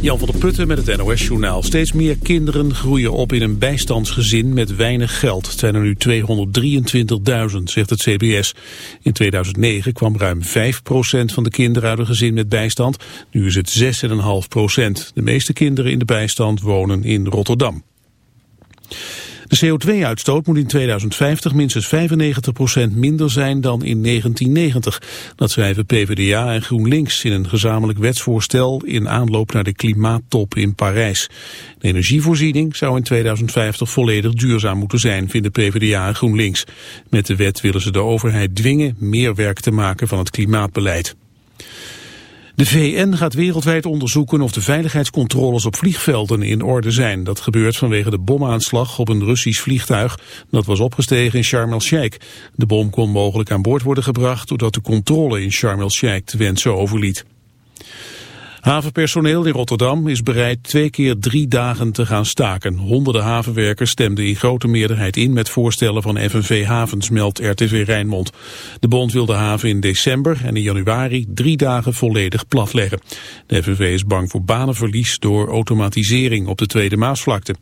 Jan van der Putten met het NOS-journaal. Steeds meer kinderen groeien op in een bijstandsgezin met weinig geld. Het zijn er nu 223.000, zegt het CBS. In 2009 kwam ruim 5% van de kinderen uit een gezin met bijstand. Nu is het 6,5%. De meeste kinderen in de bijstand wonen in Rotterdam. De CO2-uitstoot moet in 2050 minstens 95% minder zijn dan in 1990. Dat schrijven PvdA en GroenLinks in een gezamenlijk wetsvoorstel in aanloop naar de klimaattop in Parijs. De energievoorziening zou in 2050 volledig duurzaam moeten zijn, vinden PvdA en GroenLinks. Met de wet willen ze de overheid dwingen meer werk te maken van het klimaatbeleid. De VN gaat wereldwijd onderzoeken of de veiligheidscontroles op vliegvelden in orde zijn. Dat gebeurt vanwege de bomaanslag op een Russisch vliegtuig dat was opgestegen in Sharm el-Sheikh. De bom kon mogelijk aan boord worden gebracht doordat de controle in Sharm el-Sheikh te wensen overliet. Havenpersoneel in Rotterdam is bereid twee keer drie dagen te gaan staken. Honderden havenwerkers stemden in grote meerderheid in met voorstellen van FNV Havens, meldt RTV Rijnmond. De bond wil de haven in december en in januari drie dagen volledig platleggen. De FNV is bang voor banenverlies door automatisering op de Tweede Maasvlakte.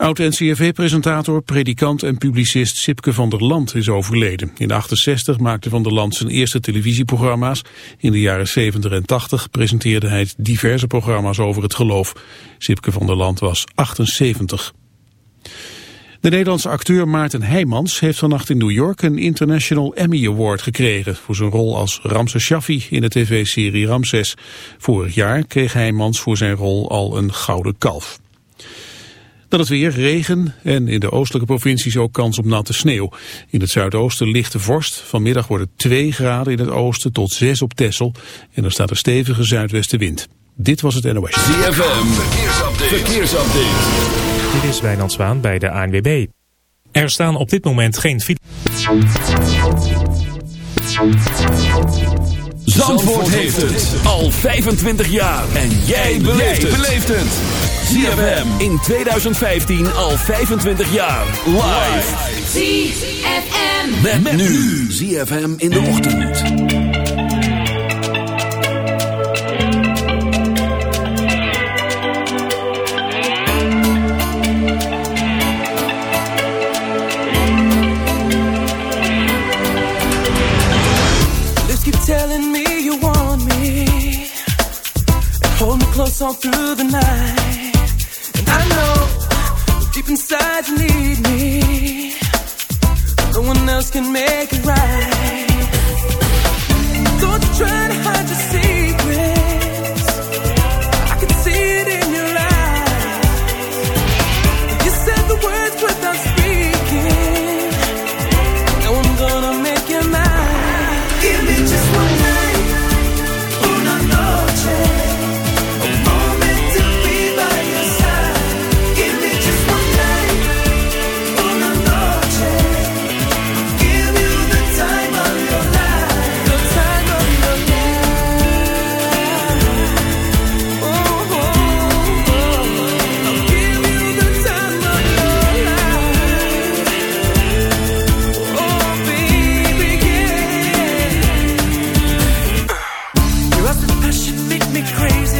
Oud-NCRV-presentator, predikant en publicist Sipke van der Land is overleden. In 68 maakte Van der Land zijn eerste televisieprogramma's. In de jaren 70 en 80 presenteerde hij diverse programma's over het geloof. Sipke van der Land was 78. De Nederlandse acteur Maarten Heijmans heeft vannacht in New York een International Emmy Award gekregen voor zijn rol als Ramses Shaffi in de tv-serie Ramses. Vorig jaar kreeg Heijmans voor zijn rol al een gouden kalf. Dan het weer, regen en in de oostelijke provincies ook kans op natte sneeuw. In het zuidoosten lichte vorst. Vanmiddag wordt het 2 graden in het oosten tot 6 op Texel. En er staat een stevige zuidwestenwind. Dit was het NOS. ZFM, verkeersupdate. verkeersupdate. Dit is Wijnand Zwaan bij de ANWB. Er staan op dit moment geen files. Zandvoort heeft het al 25 jaar. En jij beleeft het. ZFM in 2015 al 25 jaar. Live. ZFM. Met, met nu. ZFM in de ochtend. Let's keep telling inside you need me. No one else can make it right. Don't you try to hide your Passion make me crazy.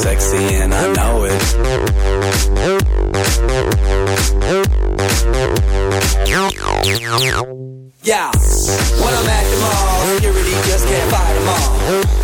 sexy and I know it. Yeah, when I'm at the mall, security just can't fight them all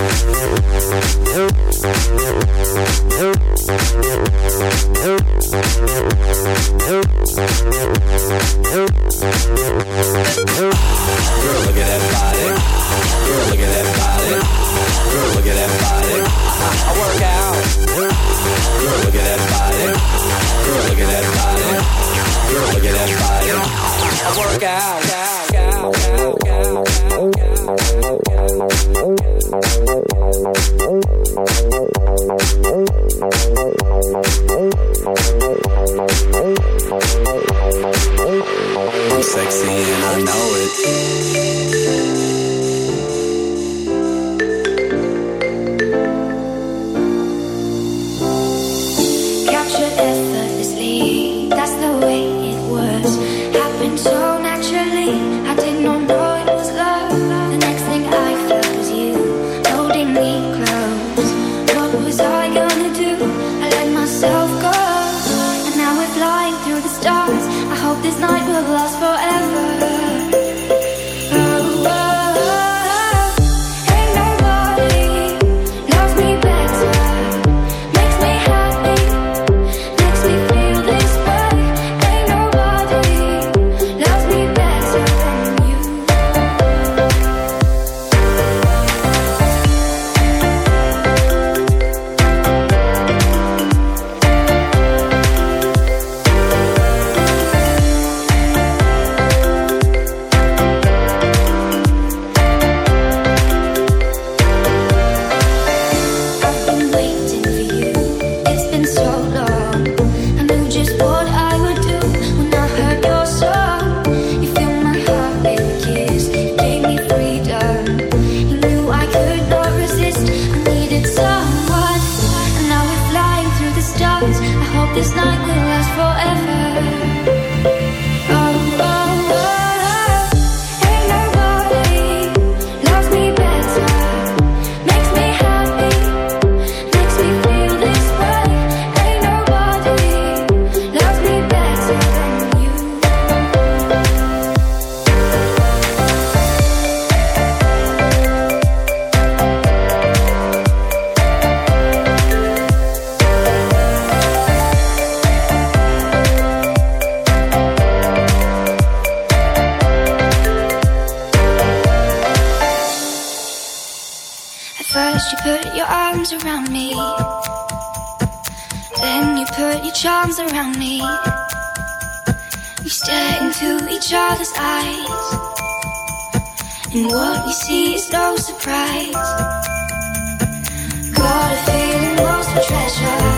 I work out. Girl, look at sexy and I know it. No surprise. Got a feeling lost treasure.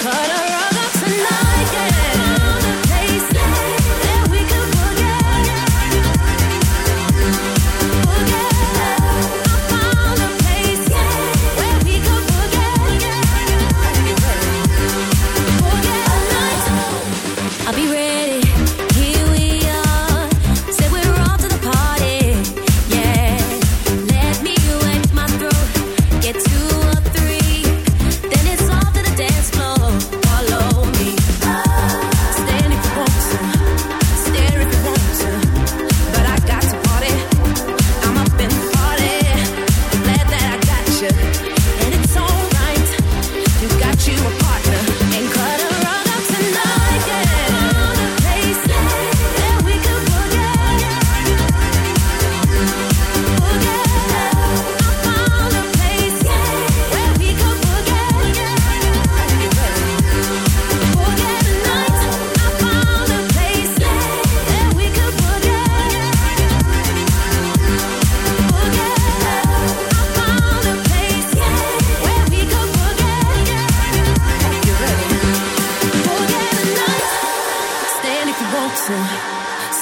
caught up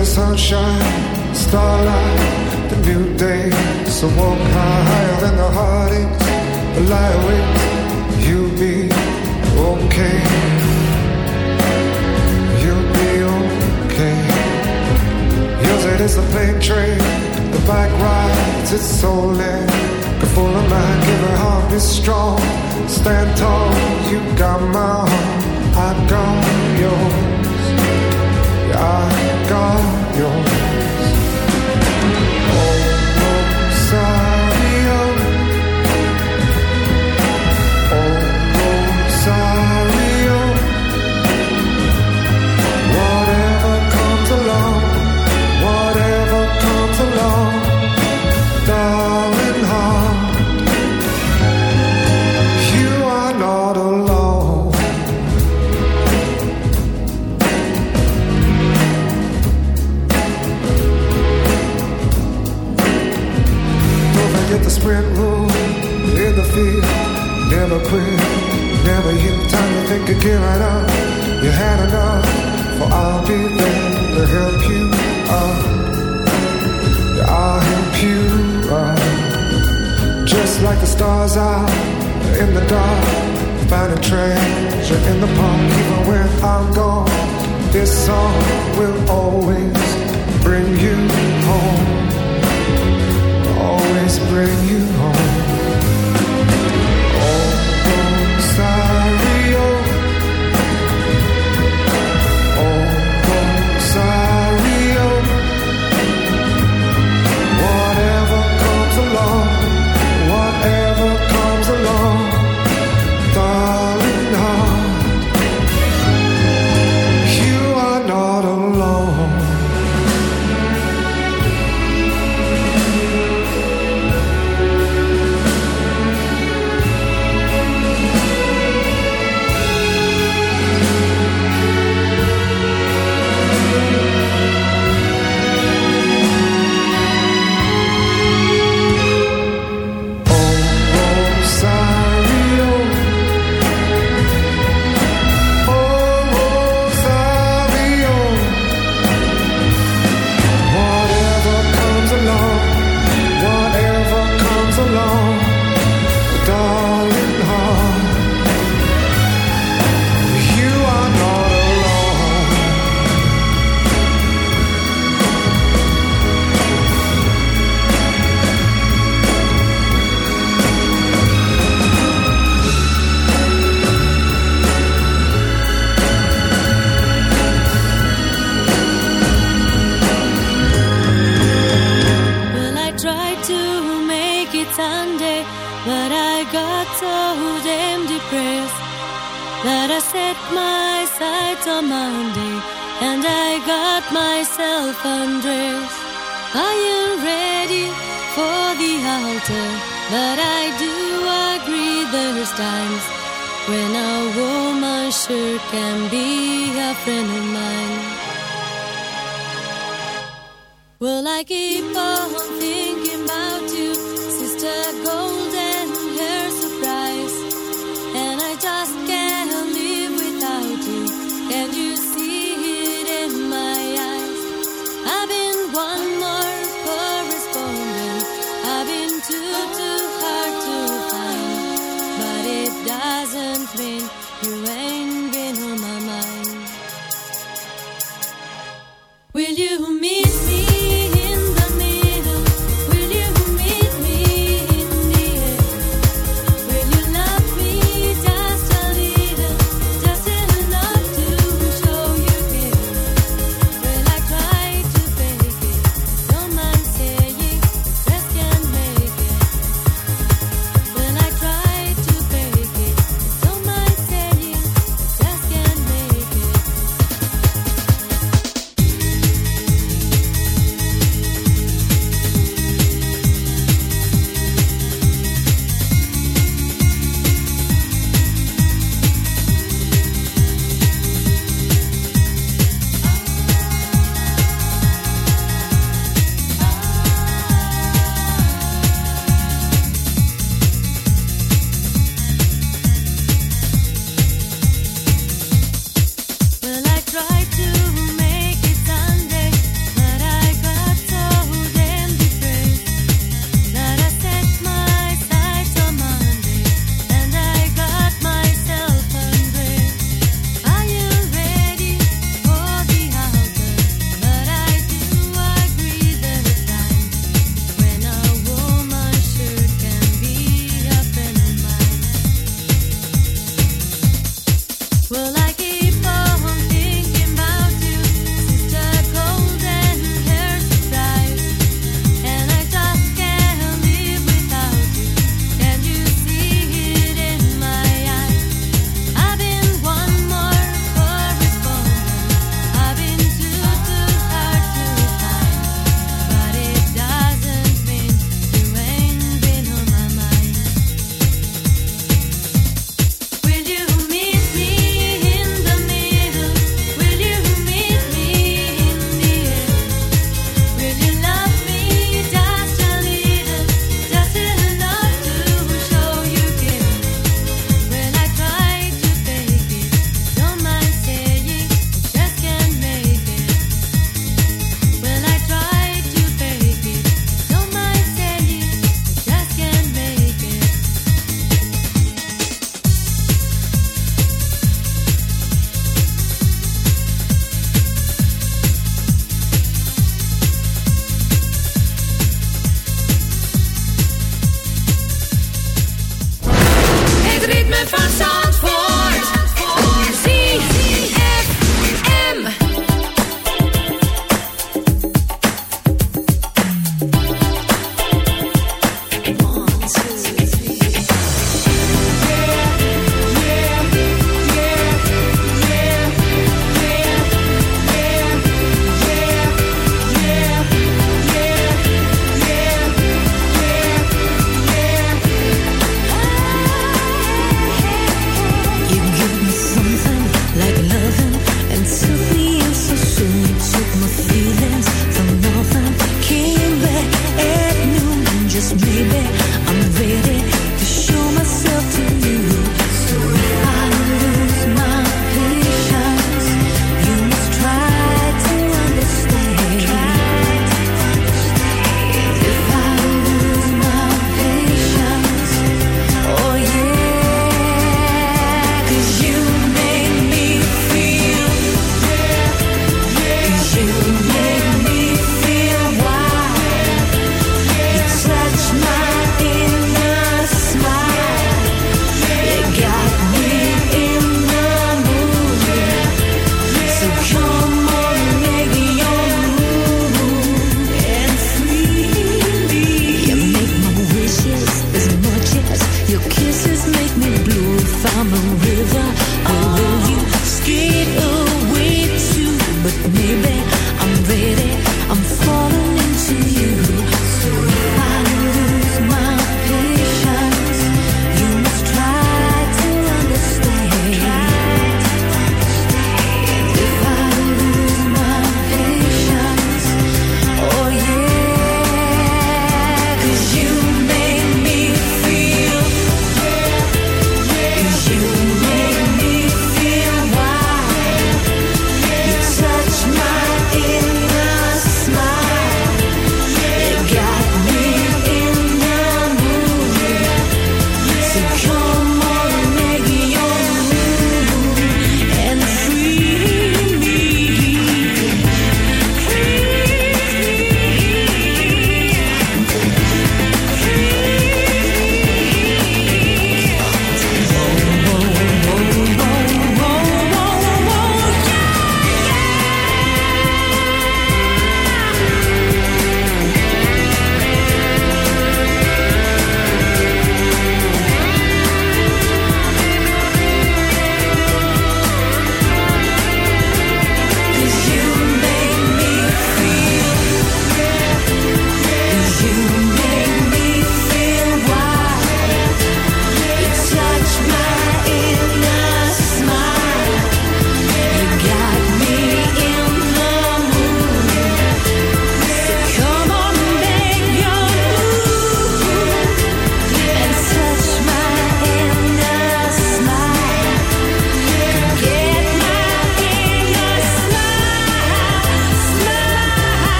the sunshine, starlight, the new day. So walk higher than the heartaches, the lie awake. You'll be okay. You'll be okay. Yours it is a plane train, the bike rides, it's so lit. Full of mind, give her heart is strong. Stand tall, you got my heart, I got yours. Yeah gone. You're spread road in the field. Never quit, never you time to think you're giving up. You had enough, for I'll be there to help you up. Yeah, I'll help you up. Just like the stars are in the dark, finding treasure in the park, even when I'm gone. This song will always those times when a woman sure can be a friend of mine. Will I keep on thinking about?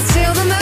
Van